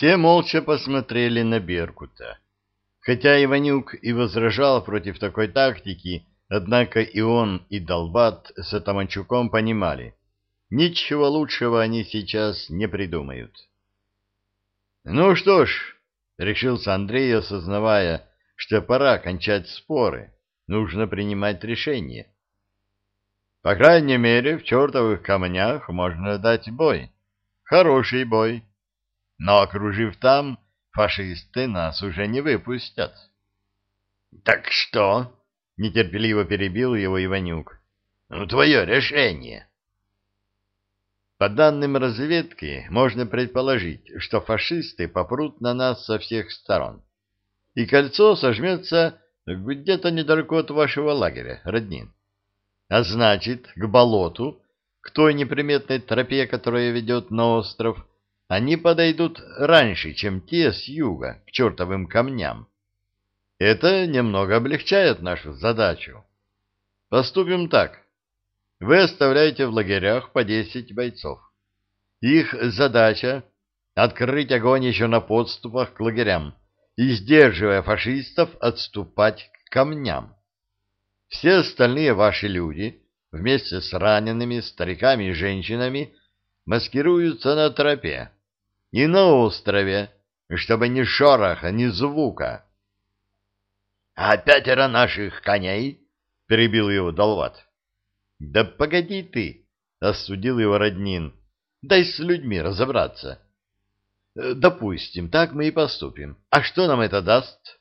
Все молча посмотрели на Беркута. Хотя Иванюк и возражал против такой тактики, однако и он, и Долбат с Атаманчуком понимали, ничего лучшего они сейчас не придумают. «Ну что ж», — решился Андрей, осознавая, что пора кончать споры, нужно принимать решение. По крайней мере, в чертовых камнях можно дать бой. Хороший бой. Но, окружив там, фашисты нас уже не выпустят. — Так что? — нетерпеливо перебил его Иванюк. — Ну, твое решение. По данным разведки, можно предположить, что фашисты попрут на нас со всех сторон. И кольцо сожмется где-то недалеко от вашего лагеря, Роднин. А значит, к болоту, к той неприметной тропе, которая ведет на остров, они подойдут раньше, чем те с юга, к чертовым камням. Это немного облегчает нашу задачу. Поступим так. Вы оставляете в лагерях по 10 бойцов. Их задача — открыть огонь еще на подступах к лагерям и, сдерживая фашистов, отступать к камням. Все остальные ваши люди, вместе с ранеными, стариками и женщинами, маскируются на тропе и на острове, чтобы ни шороха, ни звука. — А пятеро наших коней? — перебил его Долват. — Да погоди ты! — осудил его Роднин. — Дай с людьми разобраться. Э, — Допустим, так мы и поступим. А что нам это даст?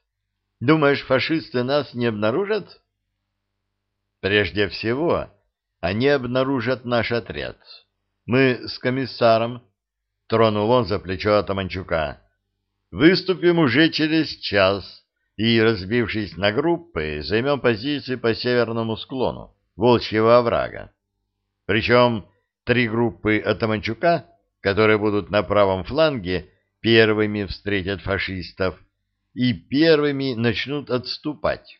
Думаешь, фашисты нас не обнаружат? — Прежде всего, они обнаружат наш отряд. Мы с комиссаром, тронул он за плечо Атаманчука, выступим уже через час и, разбившись на группы, займем позиции по северному склону Волчьего оврага. Причем три группы Атаманчука, которые будут на правом фланге, первыми встретят фашистов и первыми начнут отступать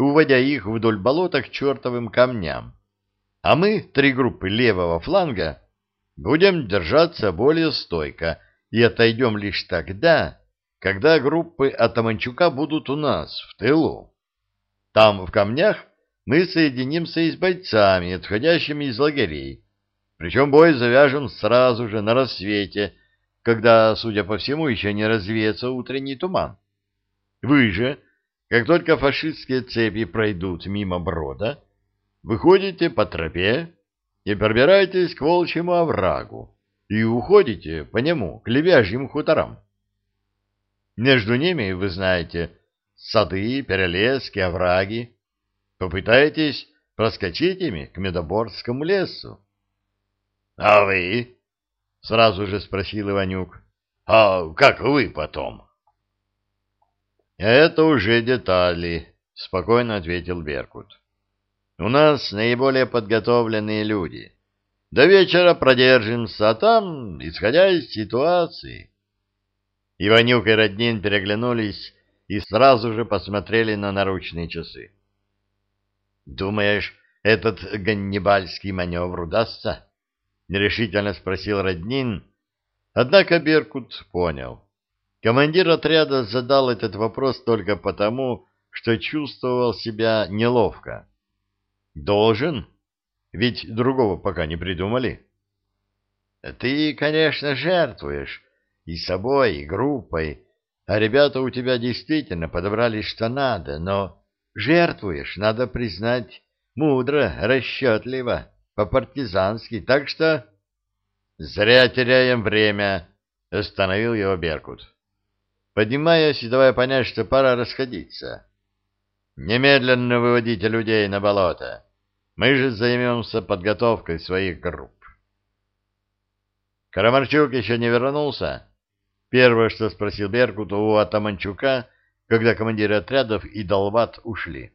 уводя их вдоль болота к чертовым камням. А мы, три группы левого фланга, будем держаться более стойко и отойдем лишь тогда, когда группы Атаманчука будут у нас, в тылу. Там, в камнях, мы соединимся и с бойцами, отходящими из лагерей. Причем бой завяжем сразу же на рассвете, когда, судя по всему, еще не развеется утренний туман. Вы же как только фашистские цепи пройдут мимо брода, выходите по тропе и пробираетесь к волчьему оврагу и уходите по нему к лебяжьим хуторам. Между ними, вы знаете, сады, перелески, овраги. Попытайтесь проскочить ими к Медоборскому лесу. — А вы? — сразу же спросил Иванюк. — А как вы потом? — «Это уже детали», — спокойно ответил Беркут. «У нас наиболее подготовленные люди. До вечера продержимся, а там, исходя из ситуации...» Иванюк и Роднин переглянулись и сразу же посмотрели на наручные часы. «Думаешь, этот ганнибальский маневр удастся?» — нерешительно спросил Роднин, однако Беркут понял. Командир отряда задал этот вопрос только потому, что чувствовал себя неловко. Должен? Ведь другого пока не придумали. Ты, конечно, жертвуешь и собой, и группой, а ребята у тебя действительно подобрали что надо, но жертвуешь, надо признать, мудро, расчетливо, по-партизански, так что... Зря теряем время, — остановил его Беркут поднимаясь и давая понять, что пора расходиться. «Немедленно выводите людей на болото. Мы же займемся подготовкой своих групп». Карамарчук еще не вернулся. Первое, что спросил Беркут у Атаманчука, когда командиры отрядов и Долбат ушли.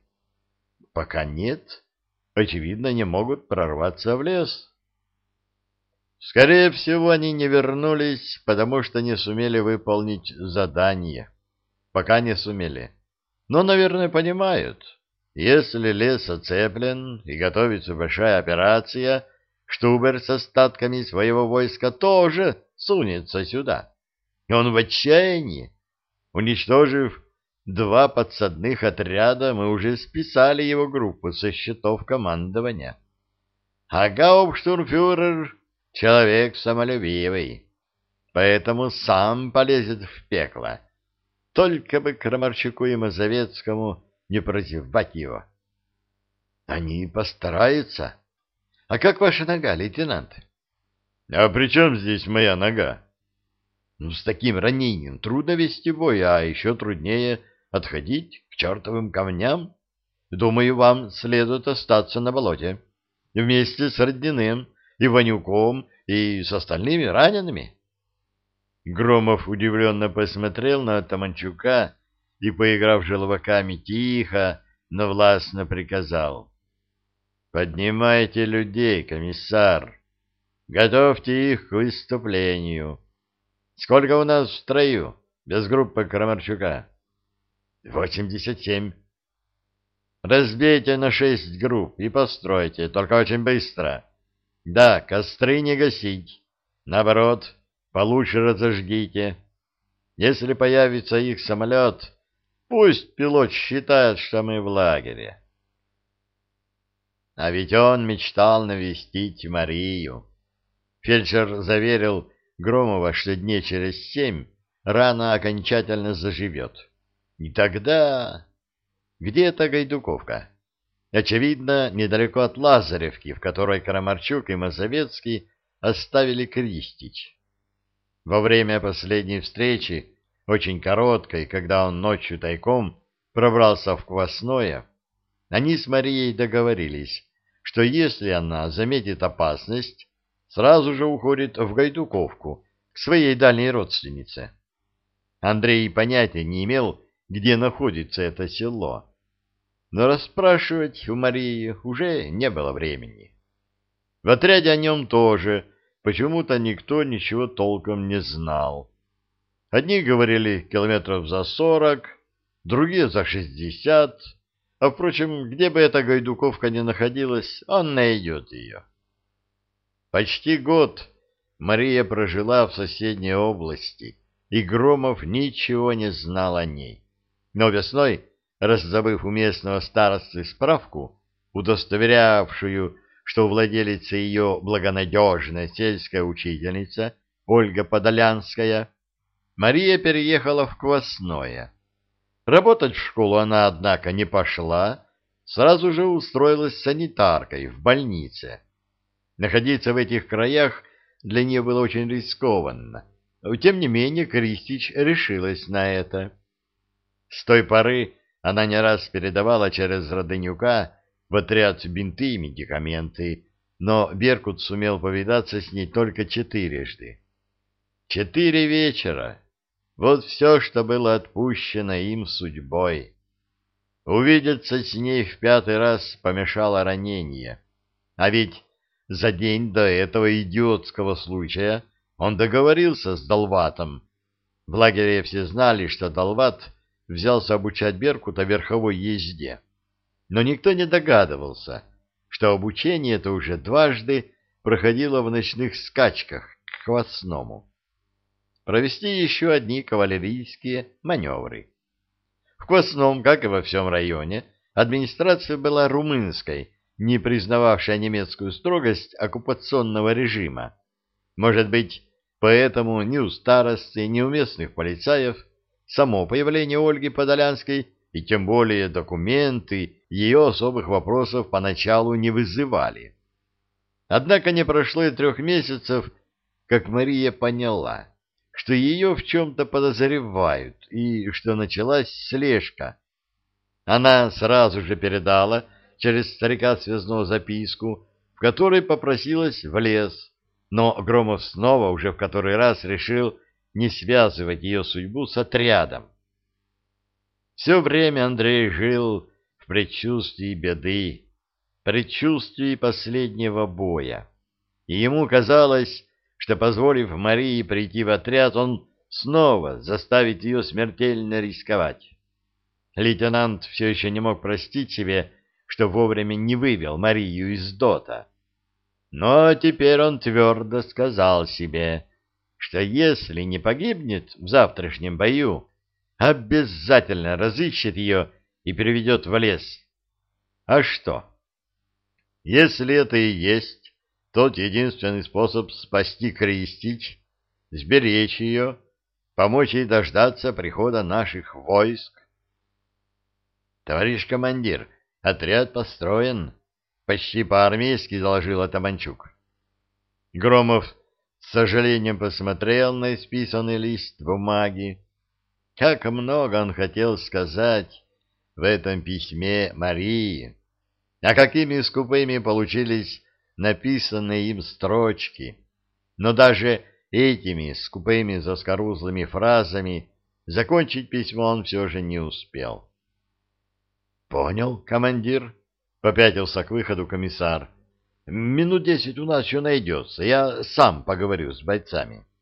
«Пока нет. Очевидно, не могут прорваться в лес». Скорее всего, они не вернулись, потому что не сумели выполнить задание. Пока не сумели. Но, наверное, понимают, если лес оцеплен и готовится большая операция, Штубер с остатками своего войска тоже сунется сюда. Он в отчаянии. Уничтожив два подсадных отряда, мы уже списали его группу со счетов командования. А гауптштурмфюрер — человек самолюбивый, поэтому сам полезет в пекло. Только бы Крамарчуку и Мазовецкому не прозевать его. Они постараются. А как ваша нога, лейтенант? А при чем здесь моя нога? Ну, с таким ранением трудно вести бой, а еще труднее отходить к чертовым камням. Думаю, вам следует остаться на болоте вместе с Родниным и Ванюком и с остальными ранеными. Громов удивленно посмотрел на Таманчука и, поиграв желваками, тихо, но властно приказал. «Поднимайте людей, комиссар. Готовьте их к выступлению. Сколько у нас в строю, без группы Крамарчука?» «Восемьдесят семь». «Разбейте на шесть групп и постройте, только очень быстро. Да, костры не гасить. Наоборот, получше разожгите. Если появится их самолет, пусть пилот считает, что мы в лагере. А ведь он мечтал навестить Марию. Фельдшер заверил Громова, что дней через семь рана окончательно заживет. И тогда... Где-то Гайдуковка. Очевидно, недалеко от Лазаревки, в которой Карамарчук и Мазовецкий оставили Кристич. Во время последней встречи, очень короткой, когда он ночью тайком пробрался в Квасное, они с Марией договорились, что если она заметит опасность, сразу же уходит в Гайдуковку к своей дальней родственнице. Андрей понятия не имел, где находится это село, но расспрашивать у Марии уже не было времени. В отряде о нем тоже почему-то никто ничего толком не знал. Одни говорили километров за сорок, другие за шестьдесят, а, впрочем, где бы эта гайдуковка ни находилась, он найдет ее. Почти год Мария прожила в соседней области, и Громов ничего не знал о ней. Но весной, раздобыв у местного старосты справку, удостоверявшую, что владелица ее благонадежная сельская учительница Ольга Подолянская, Мария переехала в Квасное. Работать в школу она, однако, не пошла, сразу же устроилась санитаркой в больнице. Находиться в этих краях для нее было очень рискованно. Тем не менее, Кристич решилась на это. С той поры она не раз передавала через Роденюка в отряд бинты и медикаменты, но Беркут сумел повидаться с ней только четырежды. Четыре вечера. Вот все, что было отпущено им судьбой. Увидеться с ней в пятый раз помешало ранение. А ведь за день до этого идиотского случая он договорился с Долватом. В лагере все знали, что Долват взялся обучать Беркута верховой езде но никто не догадывался, что обучение это уже дважды проходило в ночных скачках к Хвостному. Провести еще одни кавалерийские маневры. В Квасном, как и во всем районе, администрация была румынской, не признававшая немецкую строгость оккупационного режима. Может быть, поэтому ни у старости, ни у местных полицаев само появление Ольги Подолянской и тем более документы ее особых вопросов поначалу не вызывали. Однако не прошло и трех месяцев, как Мария поняла, что ее в чем-то подозревают и что началась слежка. Она сразу же передала через старика связную записку, в которой попросилась в лес, но Громов снова уже в который раз решил не связывать ее судьбу с отрядом. Все время Андрей жил в предчувствии беды, предчувствии последнего боя. И ему казалось, что, позволив Марии прийти в отряд, он снова заставит ее смертельно рисковать. Лейтенант все еще не мог простить себе, что вовремя не вывел Марию из дота. Но теперь он твердо сказал себе, что если не погибнет в завтрашнем бою, обязательно разыщет ее и переведет в лес. А что? Если это и есть тот единственный способ спасти Кристич, сберечь ее, помочь ей дождаться прихода наших войск. Товарищ командир, отряд построен, почти по-армейски доложил Атаманчук. Громов с сожалением посмотрел на исписанный лист бумаги. Как много он хотел сказать в этом письме Марии, а какими скупыми получились написанные им строчки. Но даже этими скупыми заскорузлыми фразами закончить письмо он все же не успел. — Понял, командир, — попятился к выходу комиссар. — Минут десять у нас еще найдется, я сам поговорю с бойцами. —